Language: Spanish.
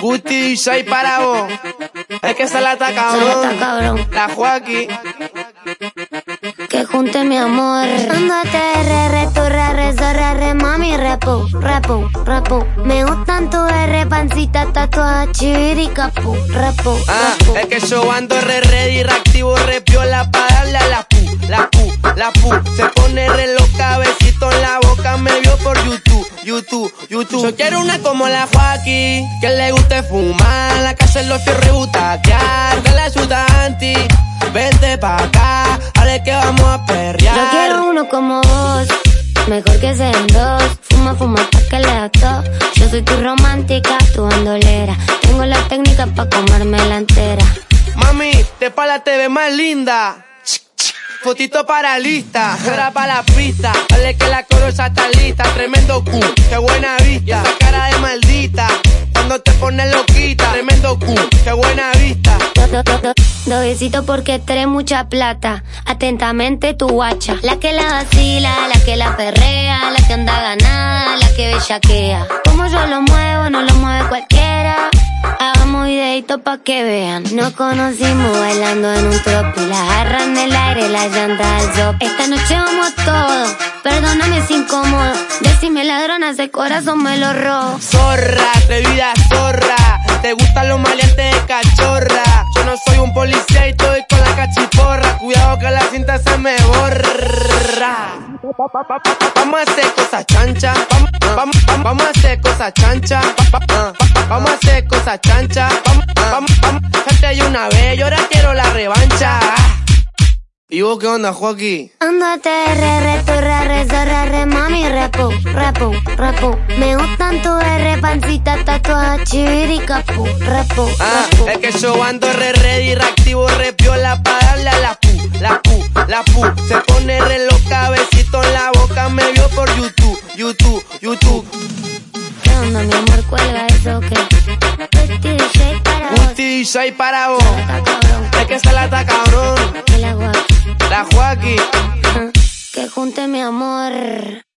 Gusti soy para vos. Es que se la está cabrón. cabrón. La Joaquín. Que junte mi amor. Ándate, re, re, tu, re, re, so, re, re, mami, repo, repo, repo. Me gustan tu R, pancita, tatuaje, chiricapu, repo, Ah, repo. es que yo ando re ready, reactivo, re YouTube. Yo quiero una como la Joaquín, que le guste fumar, la casa en los fierros y butaquear, que la ayuda anti. Vente pa' acá, dale que vamos a perrear. Yo quiero uno como vos, mejor que sean dos. Fuma, fuma pa' que le da todo. Yo soy tu romántica, tu bandolera. Tengo la técnica pa' comérmela entera. Mami, de pala te ves más linda. Fotito para lista, ahora para la pista. Dale que la corosa está lista. Tremendo cu, qué buena vista. Do, besito porque trae mucha plata. Atentamente tu guacha. La que la vacila, la que la perrea, la que anda ganada, la que bellaquea. Como yo lo muevo, no lo mueve cualquiera. Hagamos videito pa' que vean. Nos conocimos bailando en un tropi. La jarra en el aire, la llanta al drop. Esta noche vamos todo. Perdóname si incómodo. Decime ladrona, ese corazón me lo robo. Zorra, atrevida zorra. Te gustan Vamos a hacer cosas chancha. Vamos, a hacer cosas chancha. Va- va- va- Vamos a hacer cosas chancha. Salte ahí una vez y ahora quiero la revancha. ¿Y vos qué onda, Joaquín? Ándate, re, re, tu, re, re, so, re, re, mami, repo, repo, repo. Me gustan tu R, pancita, tatuaje, chiricapu, repo, Ah, repo. es que yo ando re ready, reactivo, re piola pa' darle a la pu, la pu, la pu. Se pone YouTube, YouTube. ¿Qué onda, mi amor? Cuelga eso que. Gusti soy para vos. Es que se la está cabrón, la Joaquín. Que junte mi amor.